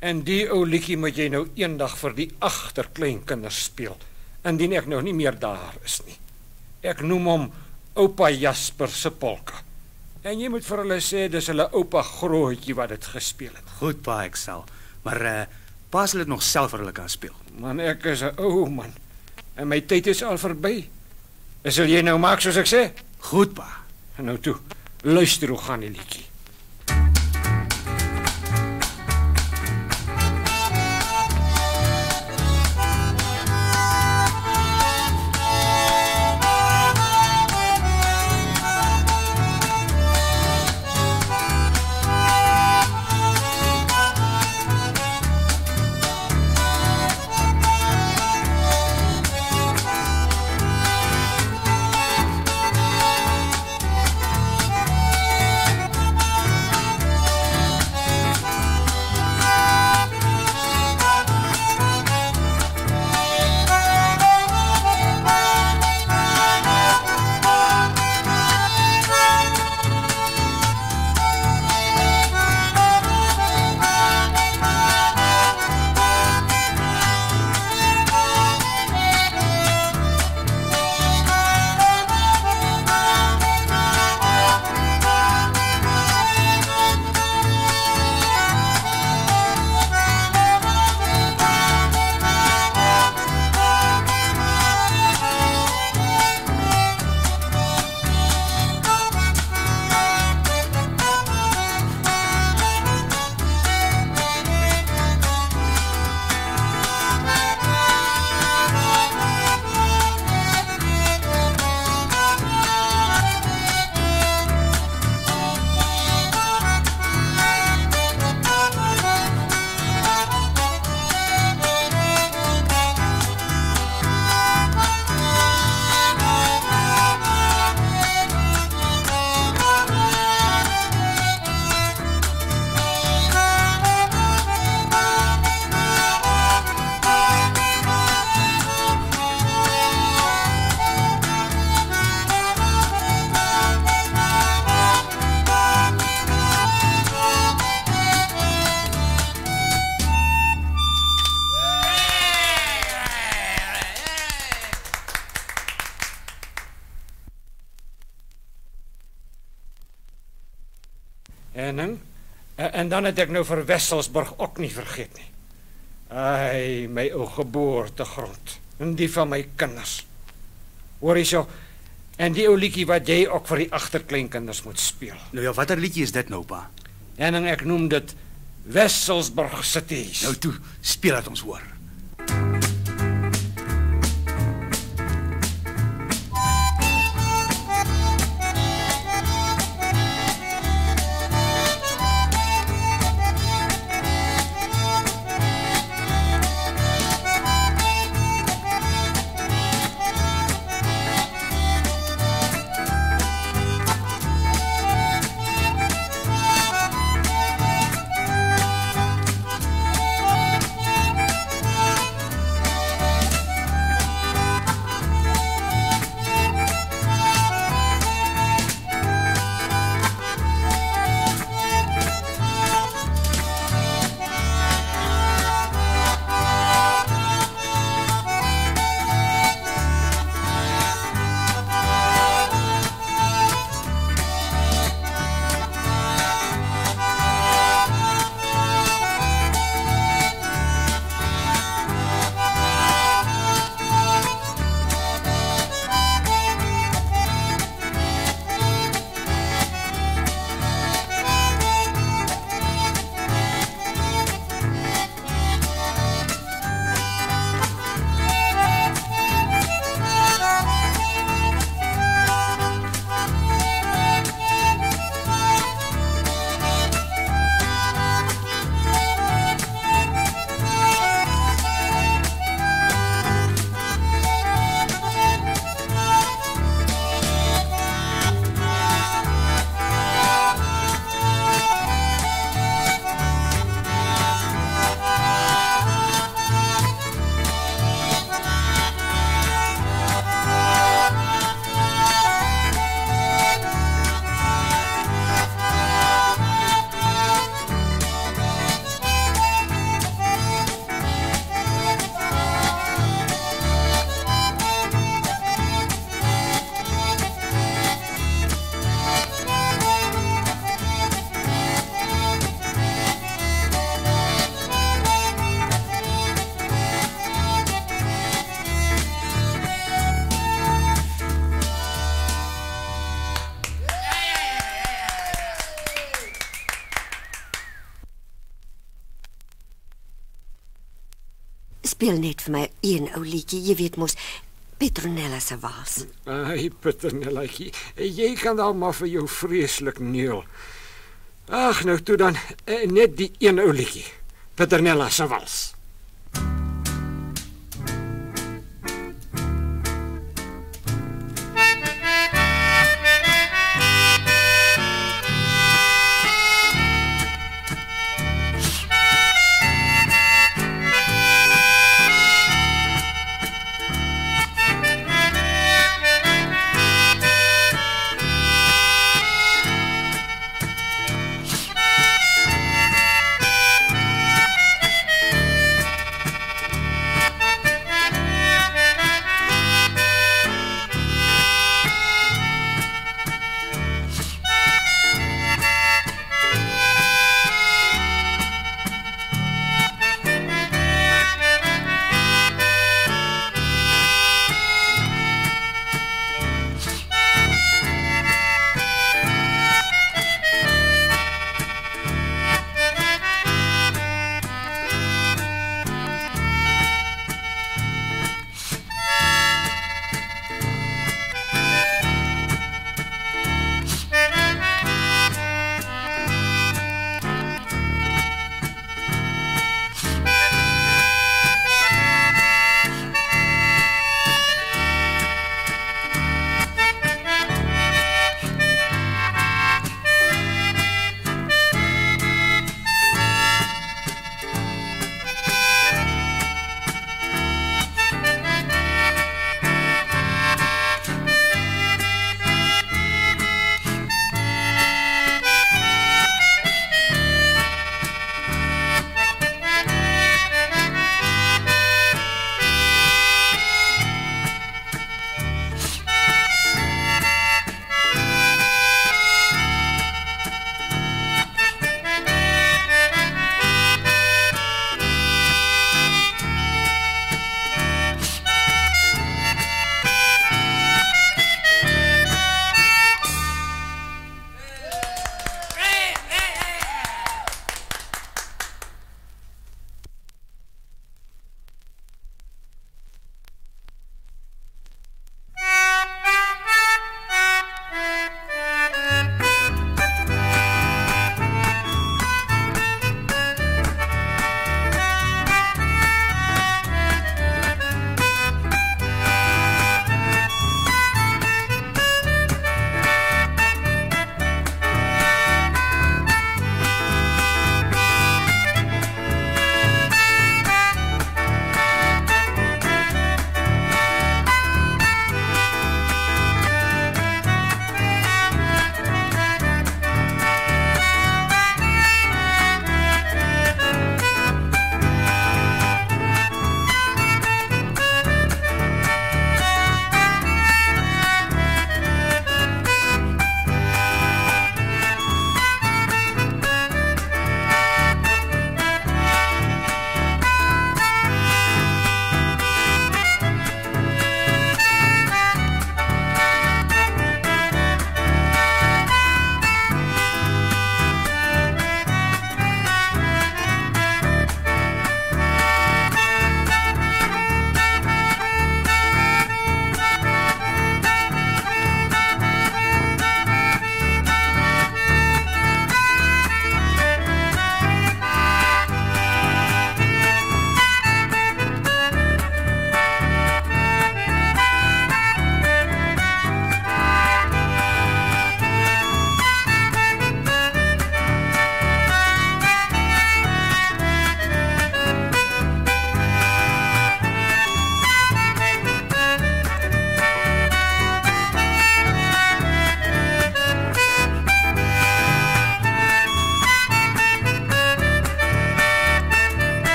En die ou liedjie moet jy nou eendag vir die agterkleinkinders speel, indien ek nou nie meer daar is nie. Ek noem hom Oupa Jasper se polka. En jy moet vir hulle sê dis hulle oupa grootjie wat dit gespeel het. Goed pa, ek sal. Maar uh pa sal dit nog self vir hulle kan speel. Man, ek is 'n ou man. En my tyd is al verby. Sal jy nou maak soos ek sê? Goed pa. En nou toe. Luister hoe gaan die liedjie. En dan en, en dan het ek nou vir Wesselsburg ook nie vergeet nie. Ai, my ou geboortegrond en die van my kinders. Hoor hierso. En die ou liedjie wat jy ook vir die agterkleinkinders moet speel. Nou ja, watter liedjie is dit nou pa? En dan ek noem dit Wesselsburg Cities. Nou toe, speel dit ons hoor. Speel net vir my een ou liedjie, jy weet mos Petronella se wals. Ai, Peternellaatjie, jy kan dan maar vir jou vreeslik neul. Ag, nou toe dan eh, net die een ou liedjie. Peternella se wals.